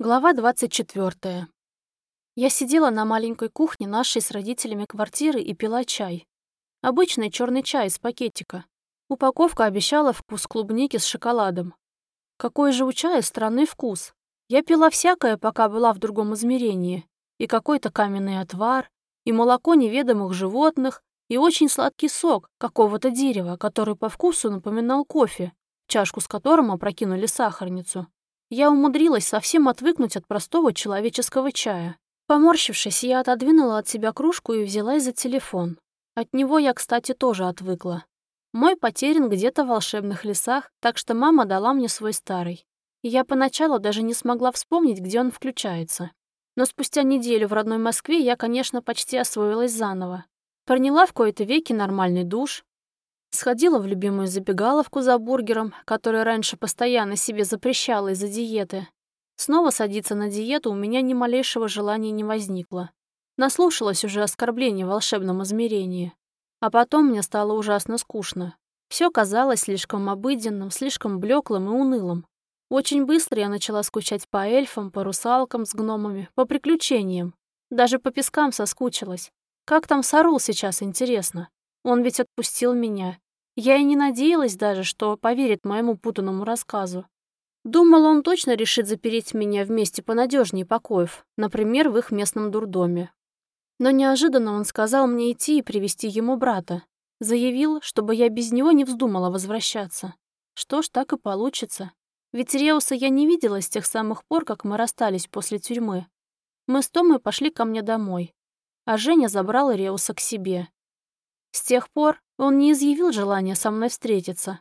Глава 24. Я сидела на маленькой кухне нашей с родителями квартиры и пила чай. Обычный черный чай из пакетика. Упаковка обещала вкус клубники с шоколадом. Какой же у чая странный вкус. Я пила всякое, пока была в другом измерении. И какой-то каменный отвар, и молоко неведомых животных, и очень сладкий сок какого-то дерева, который по вкусу напоминал кофе, чашку с которым опрокинули сахарницу. Я умудрилась совсем отвыкнуть от простого человеческого чая. Поморщившись, я отодвинула от себя кружку и взялась за телефон. От него я, кстати, тоже отвыкла. Мой потерян где-то в волшебных лесах, так что мама дала мне свой старый. Я поначалу даже не смогла вспомнить, где он включается. Но спустя неделю в родной Москве я, конечно, почти освоилась заново. Приняла в кои-то веки нормальный душ, Сходила в любимую забегаловку за бургером, который раньше постоянно себе запрещала из-за диеты. Снова садиться на диету у меня ни малейшего желания не возникло. Наслушалась уже оскорблений в волшебном измерении. А потом мне стало ужасно скучно. Все казалось слишком обыденным, слишком блеклым и унылым. Очень быстро я начала скучать по эльфам, по русалкам с гномами, по приключениям. Даже по пескам соскучилась. Как там Сарул сейчас, интересно? Он ведь отпустил меня. Я и не надеялась даже, что поверит моему путанному рассказу. Думала, он точно решит запереть меня вместе понадежнее покоев, например, в их местном дурдоме. Но неожиданно он сказал мне идти и привести ему брата. Заявил, чтобы я без него не вздумала возвращаться. Что ж, так и получится. Ведь Реуса я не видела с тех самых пор, как мы расстались после тюрьмы. Мы с Томой пошли ко мне домой, а Женя забрала Реуса к себе. С тех пор он не изъявил желания со мной встретиться.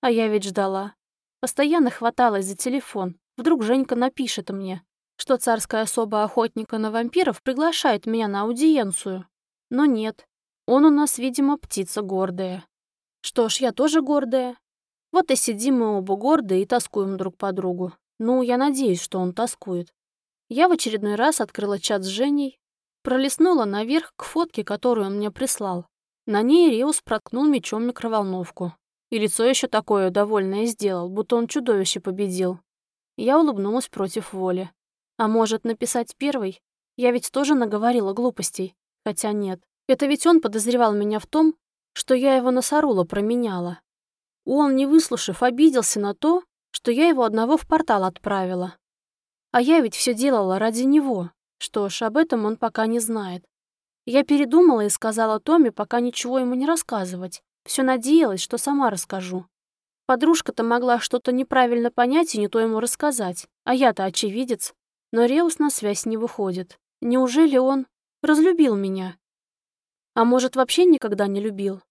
А я ведь ждала. Постоянно хваталась за телефон. Вдруг Женька напишет мне, что царская особа охотника на вампиров приглашает меня на аудиенцию. Но нет, он у нас, видимо, птица гордая. Что ж, я тоже гордая. Вот и сидим мы оба гордые и тоскуем друг по другу. Ну, я надеюсь, что он тоскует. Я в очередной раз открыла чат с Женей, пролистнула наверх к фотке, которую он мне прислал. На ней Реус проткнул мечом микроволновку. И лицо еще такое довольное сделал, будто он чудовище победил. Я улыбнулась против воли. А может, написать первый? Я ведь тоже наговорила глупостей. Хотя нет. Это ведь он подозревал меня в том, что я его на Сарула променяла. Он, не выслушав, обиделся на то, что я его одного в портал отправила. А я ведь все делала ради него. Что ж, об этом он пока не знает. Я передумала и сказала Томе пока ничего ему не рассказывать. Все надеялась, что сама расскажу. Подружка-то могла что-то неправильно понять и не то ему рассказать, а я-то очевидец. Но Реус на связь не выходит. Неужели он разлюбил меня? А может, вообще никогда не любил?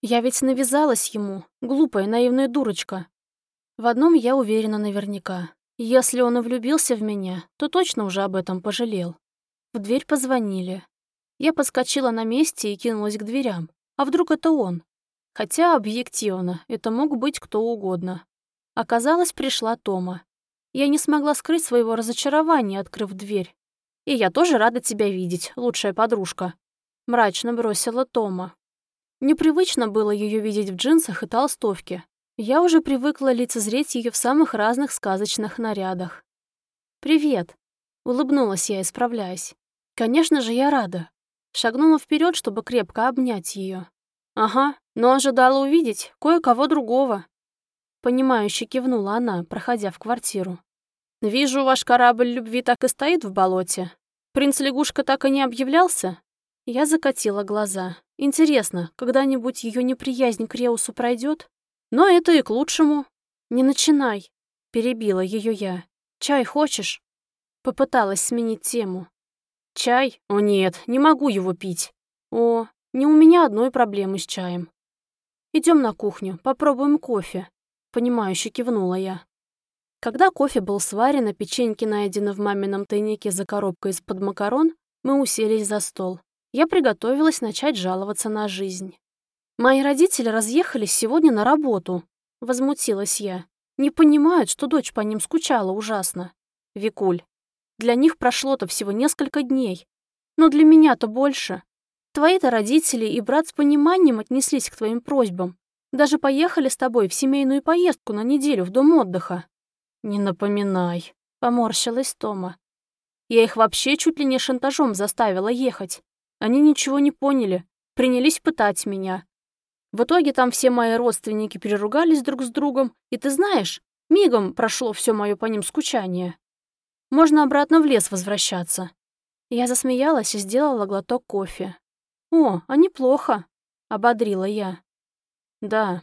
Я ведь навязалась ему, глупая, наивная дурочка. В одном я уверена наверняка. Если он и влюбился в меня, то точно уже об этом пожалел. В дверь позвонили. Я подскочила на месте и кинулась к дверям. А вдруг это он? Хотя, объективно, это мог быть кто угодно. Оказалось, пришла Тома. Я не смогла скрыть своего разочарования, открыв дверь. «И я тоже рада тебя видеть, лучшая подружка», — мрачно бросила Тома. Непривычно было ее видеть в джинсах и толстовке. Я уже привыкла лицезреть ее в самых разных сказочных нарядах. «Привет», — улыбнулась я, исправляясь. «Конечно же, я рада. Шагнула вперед, чтобы крепко обнять ее. «Ага, но ожидала увидеть кое-кого другого». Понимающе кивнула она, проходя в квартиру. «Вижу, ваш корабль любви так и стоит в болоте. Принц-лягушка так и не объявлялся?» Я закатила глаза. Интересно, когда-нибудь ее неприязнь к Реусу пройдет? Но это и к лучшему. «Не начинай», — перебила ее я. «Чай хочешь?» Попыталась сменить тему. Чай? О нет, не могу его пить. О, не у меня одной проблемы с чаем. Идем на кухню, попробуем кофе. Понимающе кивнула я. Когда кофе был сварен, а печеньки найдены в мамином тайнике за коробкой из-под макарон, мы уселись за стол. Я приготовилась начать жаловаться на жизнь. «Мои родители разъехались сегодня на работу», — возмутилась я. «Не понимают, что дочь по ним скучала ужасно». «Викуль, для них прошло-то всего несколько дней. Но для меня-то больше. Твои-то родители и брат с пониманием отнеслись к твоим просьбам. Даже поехали с тобой в семейную поездку на неделю в дом отдыха. Не напоминай. Поморщилась Тома. Я их вообще чуть ли не шантажом заставила ехать. Они ничего не поняли, принялись пытать меня. В итоге там все мои родственники переругались друг с другом, и ты знаешь, мигом прошло все мое по ним скучание. Можно обратно в лес возвращаться. Я засмеялась и сделала глоток кофе. «О, а неплохо», — ободрила я. Да,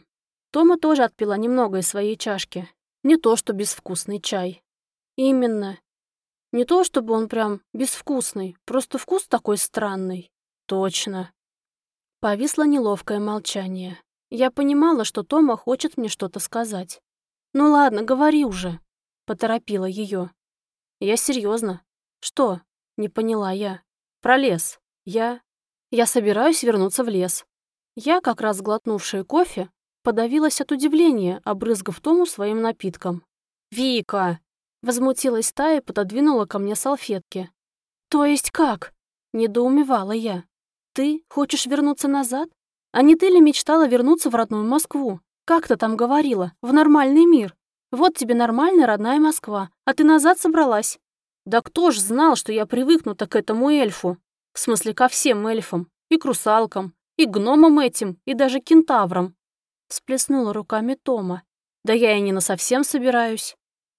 Тома тоже отпила немного из своей чашки. Не то, что безвкусный чай. Именно. Не то, чтобы он прям безвкусный, просто вкус такой странный. Точно. Повисло неловкое молчание. Я понимала, что Тома хочет мне что-то сказать. «Ну ладно, говори уже», — поторопила ее. «Я серьезно. «Что?» — не поняла я. «Про лес. Я...» «Я собираюсь вернуться в лес». Я, как раз глотнувшая кофе, подавилась от удивления, обрызгав Тому своим напитком. «Вика!» Возмутилась та и пододвинула ко мне салфетки. «То есть как?» — недоумевала я. «Ты хочешь вернуться назад? А не ты ли мечтала вернуться в родную Москву? Как ты там говорила? В нормальный мир? Вот тебе нормальная родная Москва, а ты назад собралась. Да кто ж знал, что я привыкну-то к этому эльфу? В смысле, ко всем эльфам. И к русалкам, и гномам этим, и даже кентаврам. Сплеснула руками Тома. Да я и не на совсем собираюсь.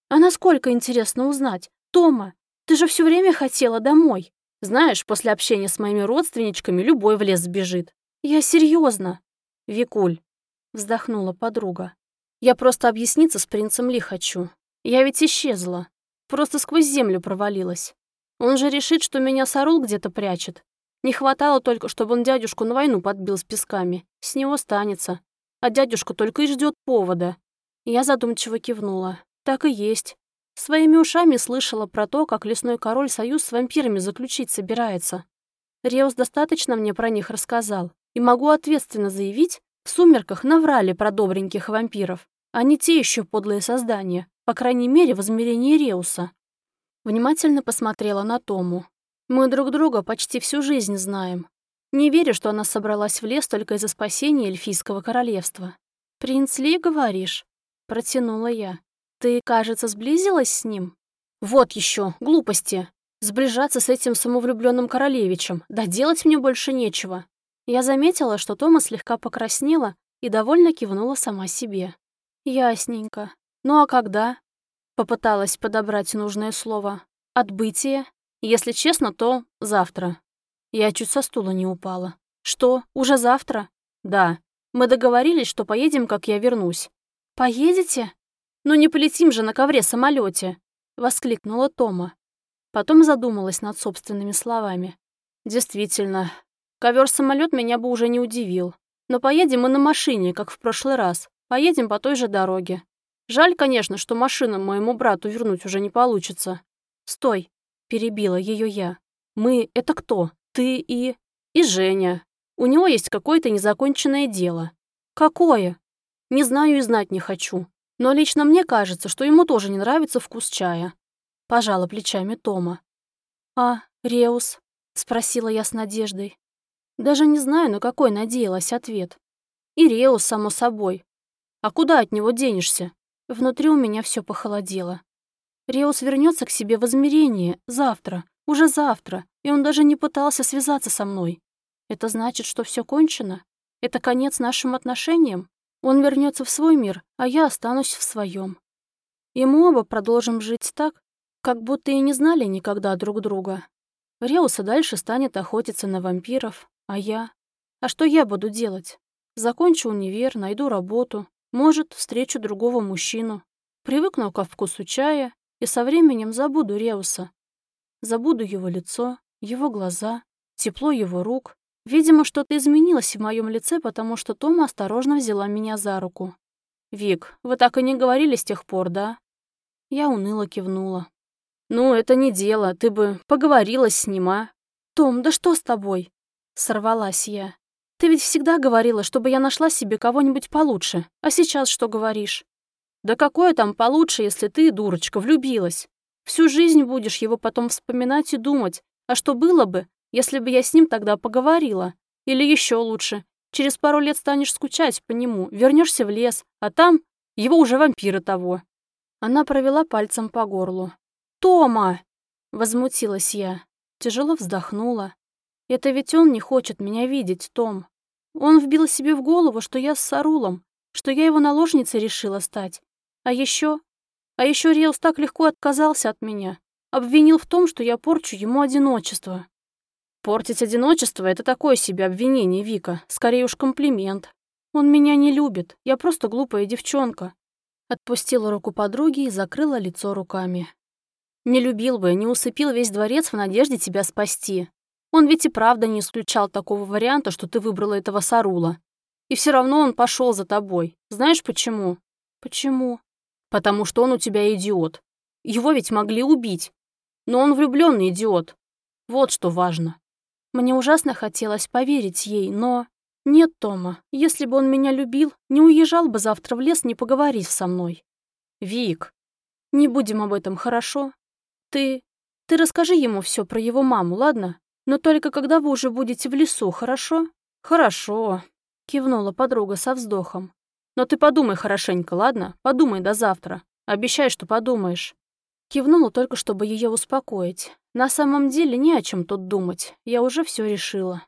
А насколько интересно узнать? Тома, ты же все время хотела домой. Знаешь, после общения с моими родственничками любой в лес сбежит. Я серьезно. Викуль, вздохнула подруга. Я просто объясниться с принцем Ли хочу. Я ведь исчезла. Просто сквозь землю провалилась. Он же решит, что меня Сарул где-то прячет. Не хватало только, чтобы он дядюшку на войну подбил с песками. С него станется. А дядюшка только и ждет повода. Я задумчиво кивнула. Так и есть. Своими ушами слышала про то, как лесной король союз с вампирами заключить собирается. Реус достаточно мне про них рассказал. И могу ответственно заявить, в сумерках наврали про добреньких вампиров. Они те еще подлые создания, по крайней мере, в измерении Реуса. Внимательно посмотрела на Тому. Мы друг друга почти всю жизнь знаем. Не верю, что она собралась в лес только из-за спасения эльфийского королевства. «Принц Ли, говоришь?» Протянула я. Ты, кажется, сблизилась с ним? Вот еще, глупости. Сближаться с этим самовлюбленным королевичем. Да делать мне больше нечего. Я заметила, что Тома слегка покраснела и довольно кивнула сама себе. Ясненько. Ну а когда? Попыталась подобрать нужное слово. Отбытие? Если честно, то завтра. Я чуть со стула не упала. Что, уже завтра? Да. Мы договорились, что поедем, как я вернусь. Поедете? «Ну не полетим же на ковре самолете, воскликнула Тома. Потом задумалась над собственными словами. «Действительно, ковер самолет меня бы уже не удивил. Но поедем мы на машине, как в прошлый раз. Поедем по той же дороге. Жаль, конечно, что машину моему брату вернуть уже не получится». «Стой!» — перебила ее я. «Мы — это кто? Ты и...» «И Женя. У него есть какое-то незаконченное дело». «Какое?» «Не знаю и знать не хочу. Но лично мне кажется, что ему тоже не нравится вкус чая. Пожала плечами Тома. «А, Реус?» — спросила я с надеждой. Даже не знаю, на какой надеялась ответ. И Реус, само собой. А куда от него денешься? Внутри у меня все похолодело. Реус вернется к себе в измерение завтра, уже завтра, и он даже не пытался связаться со мной. Это значит, что все кончено? Это конец нашим отношениям? Он вернется в свой мир, а я останусь в своем. И мы оба продолжим жить так, как будто и не знали никогда друг друга. Реуса дальше станет охотиться на вампиров, а я... А что я буду делать? Закончу универ, найду работу, может, встречу другого мужчину, привыкну ко вкусу чая и со временем забуду Реуса. Забуду его лицо, его глаза, тепло его рук, Видимо, что-то изменилось в моем лице, потому что Тома осторожно взяла меня за руку. «Вик, вы так и не говорили с тех пор, да?» Я уныло кивнула. «Ну, это не дело, ты бы поговорила с ним, а?» «Том, да что с тобой?» Сорвалась я. «Ты ведь всегда говорила, чтобы я нашла себе кого-нибудь получше. А сейчас что говоришь?» «Да какое там получше, если ты, дурочка, влюбилась? Всю жизнь будешь его потом вспоминать и думать. А что было бы, если бы я с ним тогда поговорила. Или еще лучше, через пару лет станешь скучать по нему, вернешься в лес, а там его уже вампиры того. Она провела пальцем по горлу. Тома!» Возмутилась я. Тяжело вздохнула. «Это ведь он не хочет меня видеть, Том. Он вбил себе в голову, что я с Сарулом, что я его наложницей решила стать. А еще... А еще Риэлс так легко отказался от меня. Обвинил в том, что я порчу ему одиночество. Портить одиночество — это такое себе обвинение, Вика. Скорее уж комплимент. Он меня не любит. Я просто глупая девчонка. Отпустила руку подруги и закрыла лицо руками. Не любил бы, не усыпил весь дворец в надежде тебя спасти. Он ведь и правда не исключал такого варианта, что ты выбрала этого Сарула. И все равно он пошел за тобой. Знаешь почему? Почему? Потому что он у тебя идиот. Его ведь могли убить. Но он влюбленный идиот. Вот что важно. Мне ужасно хотелось поверить ей, но... Нет, Тома, если бы он меня любил, не уезжал бы завтра в лес, не поговорив со мной. Вик, не будем об этом, хорошо? Ты... Ты расскажи ему все про его маму, ладно? Но только когда вы уже будете в лесу, хорошо? Хорошо, кивнула подруга со вздохом. Но ты подумай хорошенько, ладно? Подумай до завтра. Обещай, что подумаешь. Кивнула только, чтобы ее успокоить. На самом деле не о чем тут думать. Я уже все решила.